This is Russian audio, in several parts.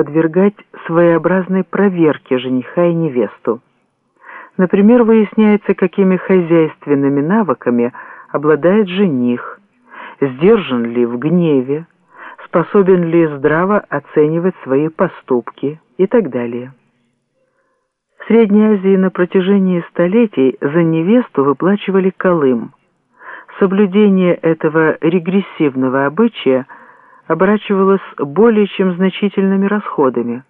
подвергать своеобразной проверке жениха и невесту. Например, выясняется, какими хозяйственными навыками обладает жених, сдержан ли в гневе, способен ли здраво оценивать свои поступки и так далее. В Средней Азии на протяжении столетий за невесту выплачивали колым. Соблюдение этого регрессивного обычая оборачивалось более чем значительными расходами.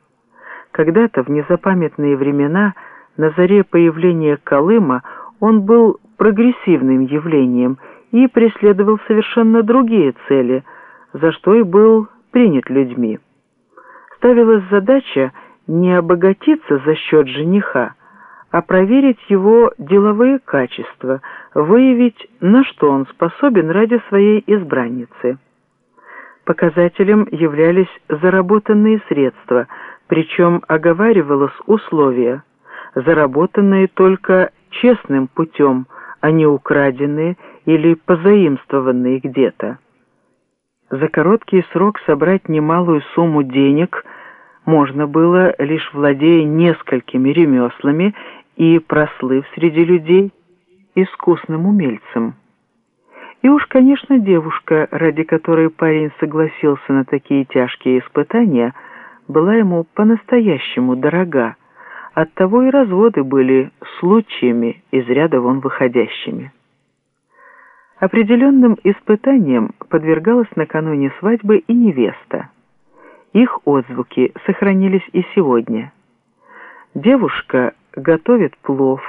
Когда-то в незапамятные времена на заре появления Колыма он был прогрессивным явлением и преследовал совершенно другие цели – за что и был принят людьми. Ставилась задача не обогатиться за счет жениха, а проверить его деловые качества, выявить, на что он способен ради своей избранницы. Показателем являлись заработанные средства, причем оговаривалось условие, заработанные только честным путем, а не украденные или позаимствованные где-то за короткий срок собрать немалую сумму денег можно было, лишь владея несколькими ремеслами и прослыв среди людей искусным умельцем. И уж, конечно, девушка, ради которой парень согласился на такие тяжкие испытания, была ему по-настоящему дорога, оттого и разводы были случаями из ряда вон выходящими. Определенным испытаниям подвергалась накануне свадьбы и невеста. Их отзвуки сохранились и сегодня. Девушка готовит плов,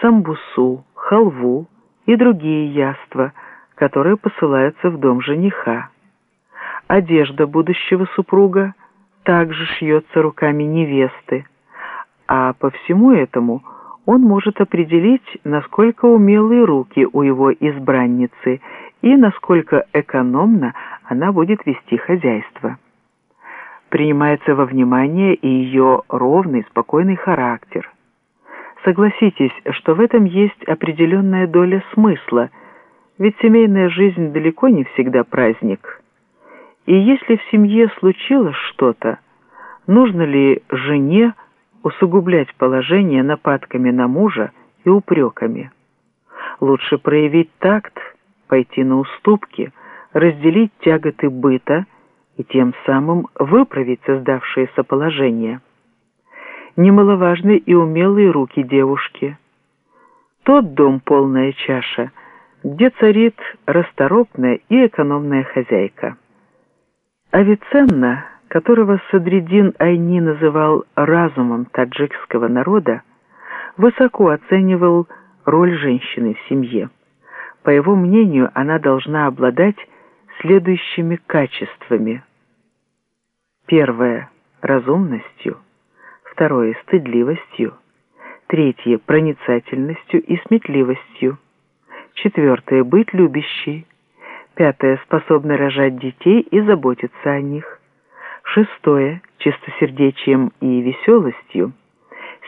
самбусу, халву и другие яства, которые посылаются в дом жениха. Одежда будущего супруга также шьется руками невесты, а по всему этому – он может определить, насколько умелые руки у его избранницы и насколько экономно она будет вести хозяйство. Принимается во внимание и ее ровный, спокойный характер. Согласитесь, что в этом есть определенная доля смысла, ведь семейная жизнь далеко не всегда праздник. И если в семье случилось что-то, нужно ли жене усугублять положение нападками на мужа и упреками. Лучше проявить такт, пойти на уступки, разделить тяготы быта и тем самым выправить создавшееся положение. Немаловажны и умелые руки девушки. Тот дом полная чаша, где царит расторопная и экономная хозяйка. Авиценна которого Садридин Айни называл разумом таджикского народа, высоко оценивал роль женщины в семье. По его мнению, она должна обладать следующими качествами. Первое – разумностью. Второе – стыдливостью. Третье – проницательностью и сметливостью. Четвертое – быть любящей. Пятое – способна рожать детей и заботиться о них. Шестое – чистосердечием и веселостью.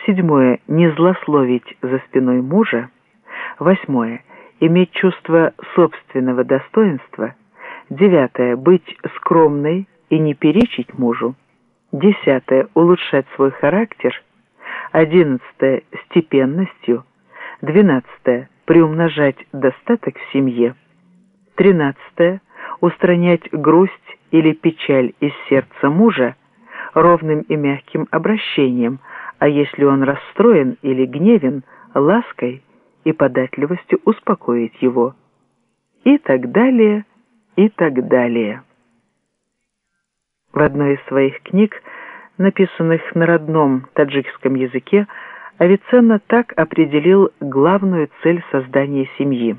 Седьмое – не злословить за спиной мужа. Восьмое – иметь чувство собственного достоинства. Девятое – быть скромной и не перечить мужу. Десятое – улучшать свой характер. Одиннадцатое – степенностью. Двенадцатое – приумножать достаток в семье. Тринадцатое – устранять грусть или печаль из сердца мужа ровным и мягким обращением, а если он расстроен или гневен, лаской и податливостью успокоить его. И так далее, и так далее. В одной из своих книг, написанных на родном таджикском языке, Авиценна так определил главную цель создания семьи.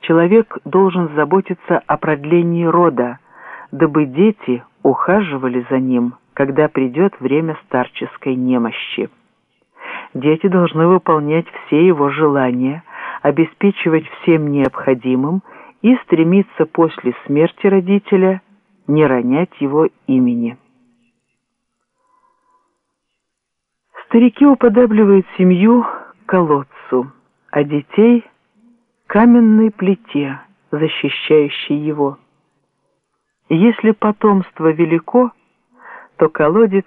Человек должен заботиться о продлении рода, дабы дети ухаживали за ним, когда придет время старческой немощи. Дети должны выполнять все его желания, обеспечивать всем необходимым и стремиться после смерти родителя не ронять его имени. Старики уподабливают семью колодцу, а детей – каменной плите, защищающей его. Если потомство велико, что колодец